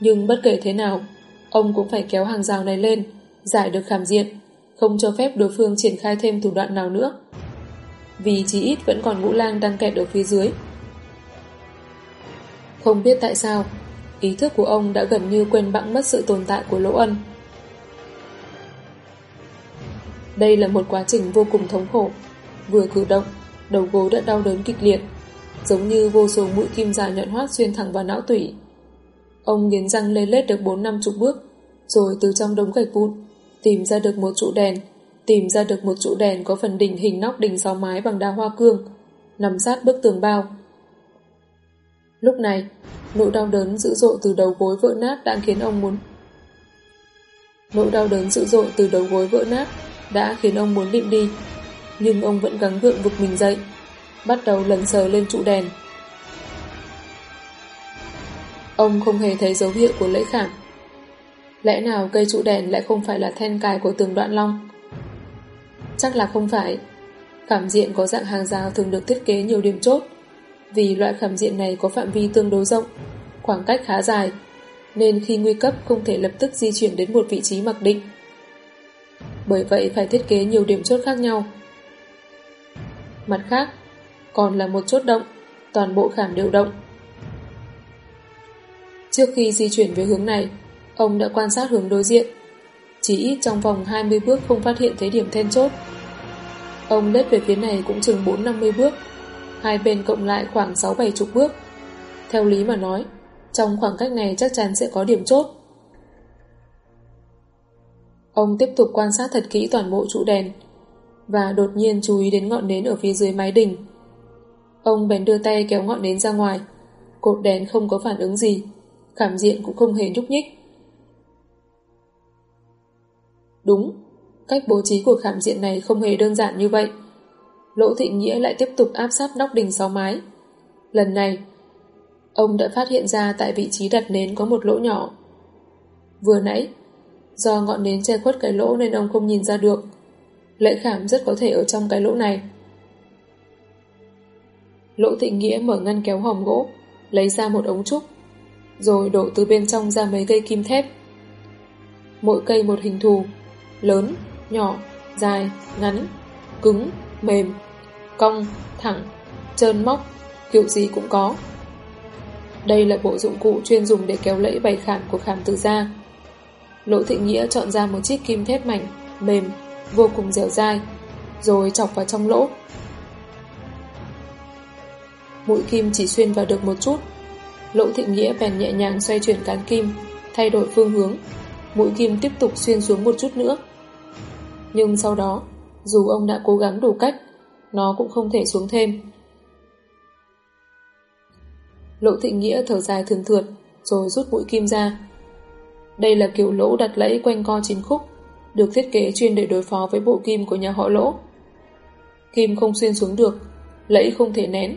Nhưng bất kể thế nào, ông cũng phải kéo hàng rào này lên, giải được khảm diện, không cho phép đối phương triển khai thêm thủ đoạn nào nữa. Vì chí ít vẫn còn ngũ lang đang kẹt ở phía dưới. Không biết tại sao, ý thức của ông đã gần như quên bẵng mất sự tồn tại của Lỗ Ân. Đây là một quá trình vô cùng thống khổ. Vừa cử động, đầu gối đã đau đớn kịch liệt, giống như vô số mũi kim dài nhọn hoắt xuyên thẳng vào não tủy. Ông nghiến răng lê lết được bốn năm chục bước, rồi từ trong đống gạch vụn, tìm ra được một trụ đèn, tìm ra được một trụ đèn có phần đỉnh hình nóc đỉnh sáu mái bằng đá hoa cương, nằm sát bức tường bao. Lúc này, nỗi đau đớn dữ dội từ đầu gối vỡ nát đã khiến ông muốn Nỗi đau đớn dữ dội từ đầu gối vỡ nát đã khiến ông muốn lịm đi, nhưng ông vẫn gắng gượng vực mình dậy, bắt đầu lần sờ lên trụ đèn. Ông không hề thấy dấu hiệu của lễ khảm. Lẽ nào cây trụ đèn lại không phải là then cài của tường đoạn long? Chắc là không phải. Khảm diện có dạng hàng rào thường được thiết kế nhiều điểm chốt, vì loại khảm diện này có phạm vi tương đối rộng, khoảng cách khá dài, nên khi nguy cấp không thể lập tức di chuyển đến một vị trí mặc định. Bởi vậy phải thiết kế nhiều điểm chốt khác nhau. Mặt khác, còn là một chốt động, toàn bộ khảm đều động. Trước khi di chuyển về hướng này, ông đã quan sát hướng đối diện. Chỉ ít trong vòng 20 bước không phát hiện thấy điểm then chốt. Ông lết về phía này cũng chừng 4-50 bước, hai bên cộng lại khoảng 6-7 chục bước. Theo lý mà nói, trong khoảng cách này chắc chắn sẽ có điểm chốt. Ông tiếp tục quan sát thật kỹ toàn bộ trụ đèn và đột nhiên chú ý đến ngọn nến ở phía dưới mái đình. Ông bèn đưa tay kéo ngọn nến ra ngoài. Cột đèn không có phản ứng gì, cảm diện cũng không hề nhúc nhích. Đúng, cách bố trí của khảm diện này không hề đơn giản như vậy. Lỗ Thị Nghĩa lại tiếp tục áp sát nóc đình sáu mái. Lần này, ông đã phát hiện ra tại vị trí đặt nến có một lỗ nhỏ. Vừa nãy, do ngọn nến che khuất cái lỗ nên ông không nhìn ra được. Lễ khảm rất có thể ở trong cái lỗ này. Lỗ Thị Nghĩa mở ngăn kéo hòm gỗ, lấy ra một ống trúc, rồi đổ từ bên trong ra mấy cây kim thép. Mỗi cây một hình thù, lớn, nhỏ, dài, ngắn, cứng, mềm, cong, thẳng, trơn móc, kiểu gì cũng có. Đây là bộ dụng cụ chuyên dùng để kéo lẫy bày khảm của khảm từ da. Lỗ Thị Nghĩa chọn ra một chiếc kim thép mảnh, mềm, vô cùng dẻo dai, rồi chọc vào trong lỗ. Mũi kim chỉ xuyên vào được một chút. Lỗ Thị Nghĩa bèn nhẹ nhàng xoay chuyển cán kim, thay đổi phương hướng. Mũi kim tiếp tục xuyên xuống một chút nữa. Nhưng sau đó, dù ông đã cố gắng đủ cách, nó cũng không thể xuống thêm. Lỗ Thị Nghĩa thở dài thường thượt, rồi rút mũi kim ra. Đây là kiểu lỗ đặt lẫy quanh co chín khúc, được thiết kế chuyên để đối phó với bộ kim của nhà họ lỗ. Kim không xuyên xuống được, lẫy không thể nén,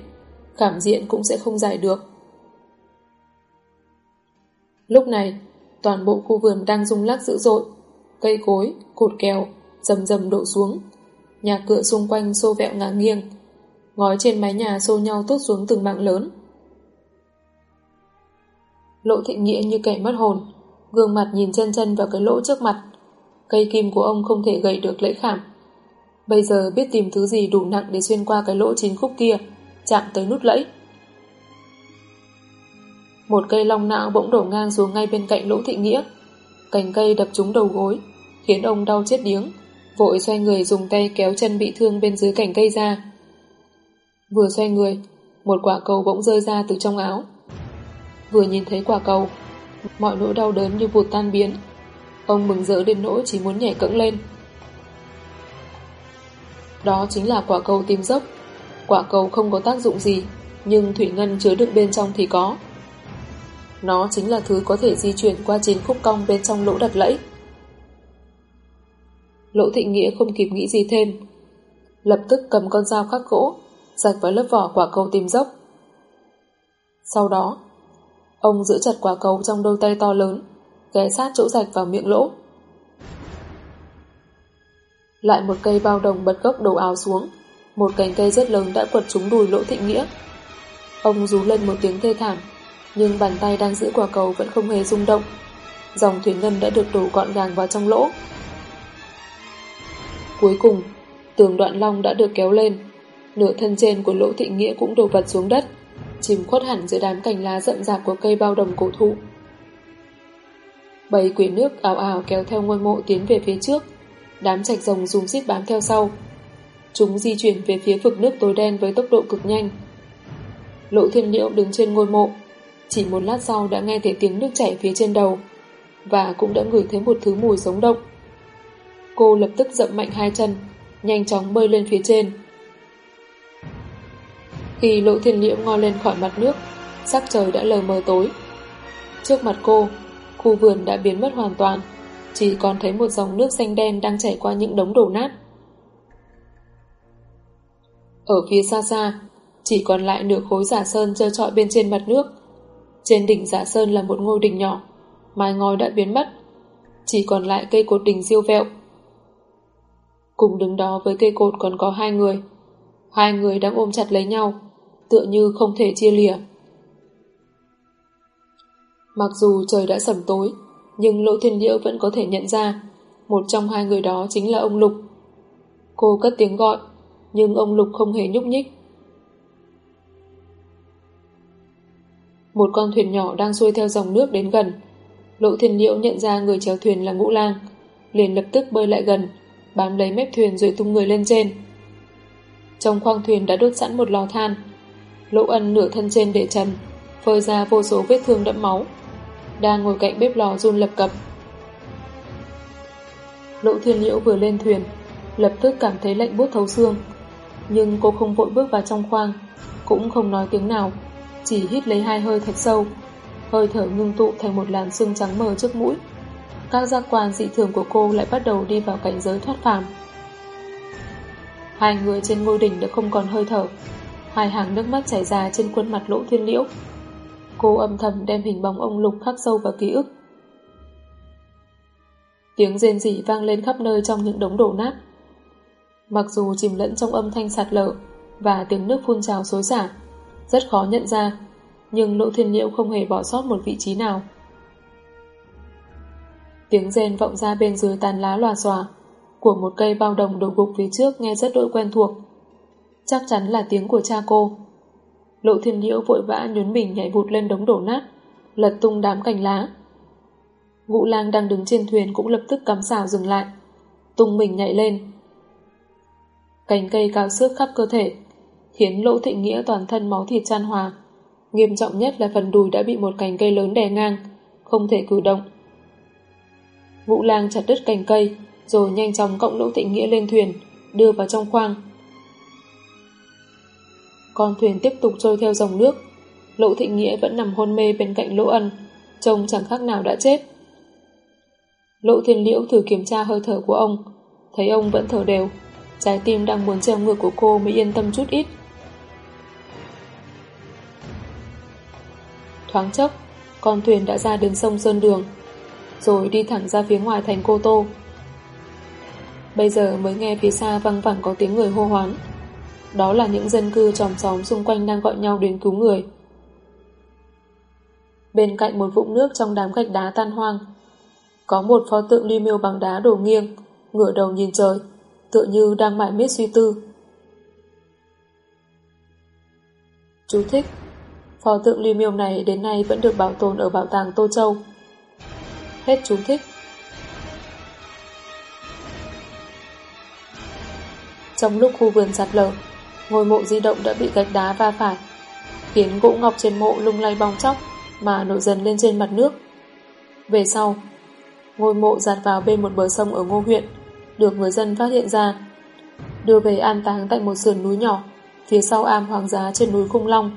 cảm diện cũng sẽ không giải được. Lúc này, toàn bộ khu vườn đang rung lắc dữ dội, cây cối, cột kèo, rầm rầm đổ xuống. Nhà cửa xung quanh xô vẹo ngả nghiêng, ngói trên mái nhà xô nhau tốt xuống từng mạng lớn. Lộ thị nghĩa như kẻ mất hồn, gương mặt nhìn chân chân vào cái lỗ trước mặt. Cây kim của ông không thể gậy được lễ khảm. Bây giờ biết tìm thứ gì đủ nặng để xuyên qua cái lỗ chín khúc kia, chạm tới nút lẫy. Một cây long não bỗng đổ ngang xuống ngay bên cạnh lỗ thị nghĩa. Cành cây đập trúng đầu gối, khiến ông đau chết điếng, Vội xoay người dùng tay kéo chân bị thương bên dưới cành cây ra. Vừa xoay người, một quả cầu bỗng rơi ra từ trong áo. Vừa nhìn thấy quả cầu, mọi nỗi đau đớn như vụt tan biến. Ông mừng rỡ đến nỗi chỉ muốn nhảy cẫng lên. Đó chính là quả cầu tim dốc. Quả cầu không có tác dụng gì, nhưng thủy ngân chứa đựng bên trong thì có. Nó chính là thứ có thể di chuyển qua chín khúc cong bên trong lỗ đặt lẫy. Lỗ thị nghĩa không kịp nghĩ gì thêm. Lập tức cầm con dao khắc gỗ, rạch vào lớp vỏ quả cầu tim dốc. Sau đó, ông giữ chặt quả cầu trong đôi tay to lớn, ghé sát chỗ rạch vào miệng lỗ. Lại một cây bao đồng bật gốc đầu áo xuống, một cành cây rất lớn đã quật trúng đùi lỗ thị nghĩa. Ông rú lên một tiếng thê thảm, nhưng bàn tay đang giữ quả cầu vẫn không hề rung động. Dòng thủy ngân đã được đổ gọn gàng vào trong lỗ. Cuối cùng, tường đoạn long đã được kéo lên. Nửa thân trên của lỗ thị nghĩa cũng đổ vật xuống đất, chìm khuất hẳn dưới đám cành lá rậm rạp của cây bao đồng cổ thụ. Bầy quỷ nước ảo ảo kéo theo ngôi mộ tiến về phía trước, đám trạch rồng dùng xít bám theo sau. Chúng di chuyển về phía vực nước tối đen với tốc độ cực nhanh. Lộ thiên liễu đứng trên ngôi mộ, chỉ một lát sau đã nghe thấy tiếng nước chảy phía trên đầu và cũng đã ngửi thấy một thứ mùi sống động. Cô lập tức dậm mạnh hai chân, nhanh chóng bơi lên phía trên. Khi Lộ thiên liễu ngoi lên khỏi mặt nước, sắc trời đã lờ mờ tối. Trước mặt cô, khu vườn đã biến mất hoàn toàn, chỉ còn thấy một dòng nước xanh đen đang chảy qua những đống đổ nát. Ở phía xa xa, chỉ còn lại nửa khối giả sơn trơ trọi bên trên mặt nước. Trên đỉnh giả sơn là một ngôi đình nhỏ, mái ngói đã biến mất, chỉ còn lại cây cột đỉnh siêu vẹo. Cùng đứng đó với cây cột còn có hai người. Hai người đang ôm chặt lấy nhau, tựa như không thể chia lìa. Mặc dù trời đã sẩm tối, nhưng Lỗ Thiên Liễu vẫn có thể nhận ra một trong hai người đó chính là ông Lục. Cô cất tiếng gọi, nhưng ông Lục không hề nhúc nhích. Một con thuyền nhỏ đang xuôi theo dòng nước đến gần. Lỗ Thiên Liễu nhận ra người chèo thuyền là Ngũ Lang, liền lập tức bơi lại gần, bám lấy mép thuyền rồi tung người lên trên. Trong khoang thuyền đã đốt sẵn một lò than. Lỗ ân nửa thân trên để trần, phơi ra vô số vết thương đẫm máu. Đang ngồi cạnh bếp lò run lập cập. Lỗ thiên liễu vừa lên thuyền, lập tức cảm thấy lạnh buốt thấu xương. Nhưng cô không vội bước vào trong khoang, cũng không nói tiếng nào, chỉ hít lấy hai hơi thật sâu. Hơi thở ngưng tụ thành một làn sương trắng mờ trước mũi các giác quan dị thường của cô lại bắt đầu đi vào cảnh giới thoát phàm. Hai người trên ngôi đỉnh đã không còn hơi thở, hai hàng nước mắt chảy ra trên khuôn mặt lỗ thiên liễu. Cô âm thầm đem hình bóng ông Lục khắc sâu vào ký ức. Tiếng rên rỉ vang lên khắp nơi trong những đống đổ nát. Mặc dù chìm lẫn trong âm thanh sạt lở và tiếng nước phun trào xối xả, rất khó nhận ra, nhưng Lỗ Thiên Liễu không hề bỏ sót một vị trí nào. Tiếng rên vọng ra bên dưới tàn lá lòa xòa của một cây bao đồng đổ gục phía trước nghe rất đỗi quen thuộc. Chắc chắn là tiếng của cha cô. Lộ thiên liễu vội vã nhún mình nhảy vụt lên đống đổ nát, lật tung đám cành lá. Ngũ lang đang đứng trên thuyền cũng lập tức cắm xào dừng lại, tung mình nhảy lên. Cành cây cao xước khắp cơ thể, khiến lỗ thịnh nghĩa toàn thân máu thịt chan hòa. Nghiêm trọng nhất là phần đùi đã bị một cành cây lớn đè ngang, không thể cử động. Vũ lang chặt đứt cành cây, rồi nhanh chóng cộng Lỗ thịnh Nghĩa lên thuyền, đưa vào trong khoang. Con thuyền tiếp tục trôi theo dòng nước. Lỗ Thịnh Nghĩa vẫn nằm hôn mê bên cạnh Lỗ Ân, trông chẳng khác nào đã chết. Lỗ Thiên Liễu thử kiểm tra hơi thở của ông, thấy ông vẫn thở đều, trái tim đang muốn treo ngược của cô mới yên tâm chút ít. Thoáng chốc, con thuyền đã ra đến sông Sơn Đường, rồi đi thẳng ra phía ngoài thành Cô Tô. Bây giờ mới nghe phía xa văng vẳng có tiếng người hô hoán. Đó là những dân cư tròm xóm xung quanh đang gọi nhau đến cứu người. Bên cạnh một vũng nước trong đám gạch đá tan hoang, có một pho tượng ly miêu bằng đá đổ nghiêng, ngửa đầu nhìn trời, tựa như đang mải miết suy tư. Chú thích Pho tượng ly miêu này đến nay vẫn được bảo tồn ở bảo tàng Tô Châu. Hết chú thích. Trong lúc khu vườn sạt lở, ngôi mộ di động đã bị gạch đá va phải, khiến gỗ ngọc trên mộ lung lay bong chóc mà nổi dần lên trên mặt nước. Về sau, ngôi mộ dạt vào bên một bờ sông ở Ngô huyện, được người dân phát hiện ra, đưa về an táng tại một sườn núi nhỏ, phía sau am hoàng giá trên núi Cung Long.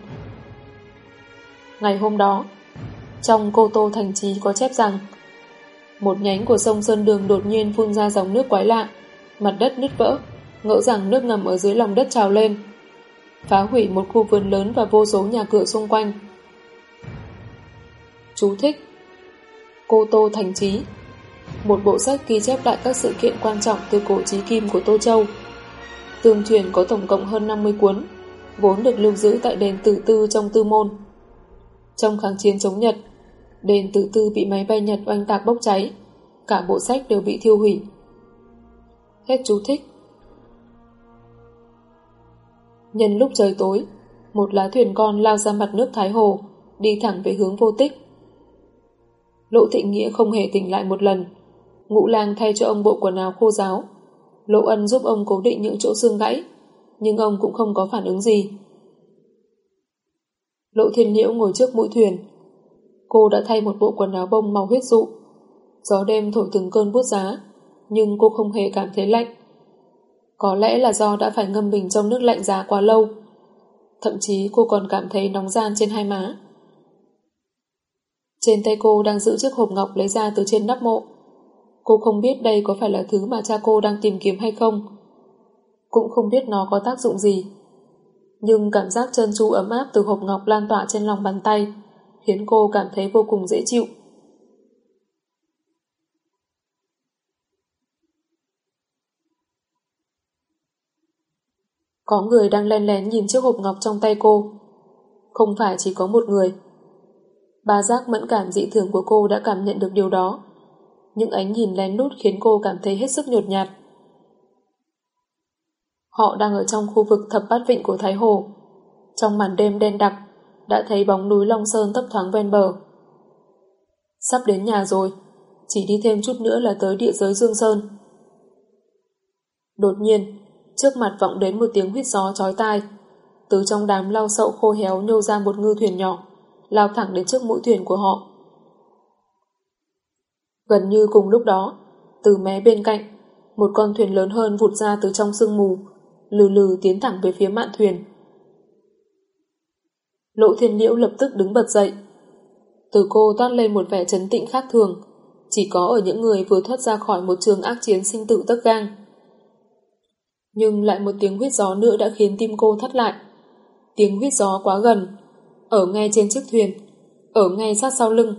Ngày hôm đó, trong cô tô thành trí có chép rằng một nhánh của sông Sơn Đường đột nhiên phun ra dòng nước quái lạ, mặt đất nứt vỡ, ngỡ rằng nước ngầm ở dưới lòng đất trào lên, phá hủy một khu vườn lớn và vô số nhà cửa xung quanh. Chú thích Cô Tô Thành Trí Một bộ sách ghi chép lại các sự kiện quan trọng từ cổ trí kim của Tô Châu. Tương truyền có tổng cộng hơn 50 cuốn, vốn được lưu giữ tại đền Tử Tư trong Tư Môn. Trong kháng chiến chống Nhật, đền Tử Tư bị máy bay Nhật oanh tạc bốc cháy, cả bộ sách đều bị thiêu hủy. Hết chú thích. Nhân lúc trời tối, một lá thuyền con lao ra mặt nước Thái Hồ, đi thẳng về hướng vô tích. Lộ Thịnh Nghĩa không hề tỉnh lại một lần. Ngũ lang thay cho ông bộ quần áo khô giáo. Lộ ân giúp ông cố định những chỗ xương gãy, nhưng ông cũng không có phản ứng gì. Lộ thiên liễu ngồi trước mũi thuyền. Cô đã thay một bộ quần áo bông màu huyết dụ. Gió đêm thổi từng cơn bút giá, nhưng cô không hề cảm thấy lạnh. Có lẽ là do đã phải ngâm mình trong nước lạnh giá quá lâu. Thậm chí cô còn cảm thấy nóng gian trên hai má. Trên tay cô đang giữ chiếc hộp ngọc lấy ra từ trên nắp mộ. Cô không biết đây có phải là thứ mà cha cô đang tìm kiếm hay không. Cũng không biết nó có tác dụng gì. Nhưng cảm giác chân chu ấm áp từ hộp ngọc lan tỏa trên lòng bàn tay khiến cô cảm thấy vô cùng dễ chịu. Có người đang len lén nhìn chiếc hộp ngọc trong tay cô. Không phải chỉ có một người. Ba giác mẫn cảm dị thường của cô đã cảm nhận được điều đó. Những ánh nhìn lén lút khiến cô cảm thấy hết sức nhột nhạt. Họ đang ở trong khu vực thập bát vịnh của Thái Hồ. Trong màn đêm đen đặc, đã thấy bóng núi Long Sơn thấp thoáng ven bờ. Sắp đến nhà rồi, chỉ đi thêm chút nữa là tới địa giới Dương Sơn. Đột nhiên, trước mặt vọng đến một tiếng huyết gió chói tai. Từ trong đám lau sậu khô héo nhô ra một ngư thuyền nhỏ, lao thẳng đến trước mũi thuyền của họ. Gần như cùng lúc đó, từ mé bên cạnh, một con thuyền lớn hơn vụt ra từ trong sương mù, lừ lừ tiến thẳng về phía mạn thuyền. Lộ thiên liễu lập tức đứng bật dậy. Từ cô toát lên một vẻ chấn tĩnh khác thường, chỉ có ở những người vừa thoát ra khỏi một trường ác chiến sinh tử tất gang. Nhưng lại một tiếng huyết gió nữa đã khiến tim cô thắt lại. Tiếng huyết gió quá gần, ở ngay trên chiếc thuyền, ở ngay sát sau lưng,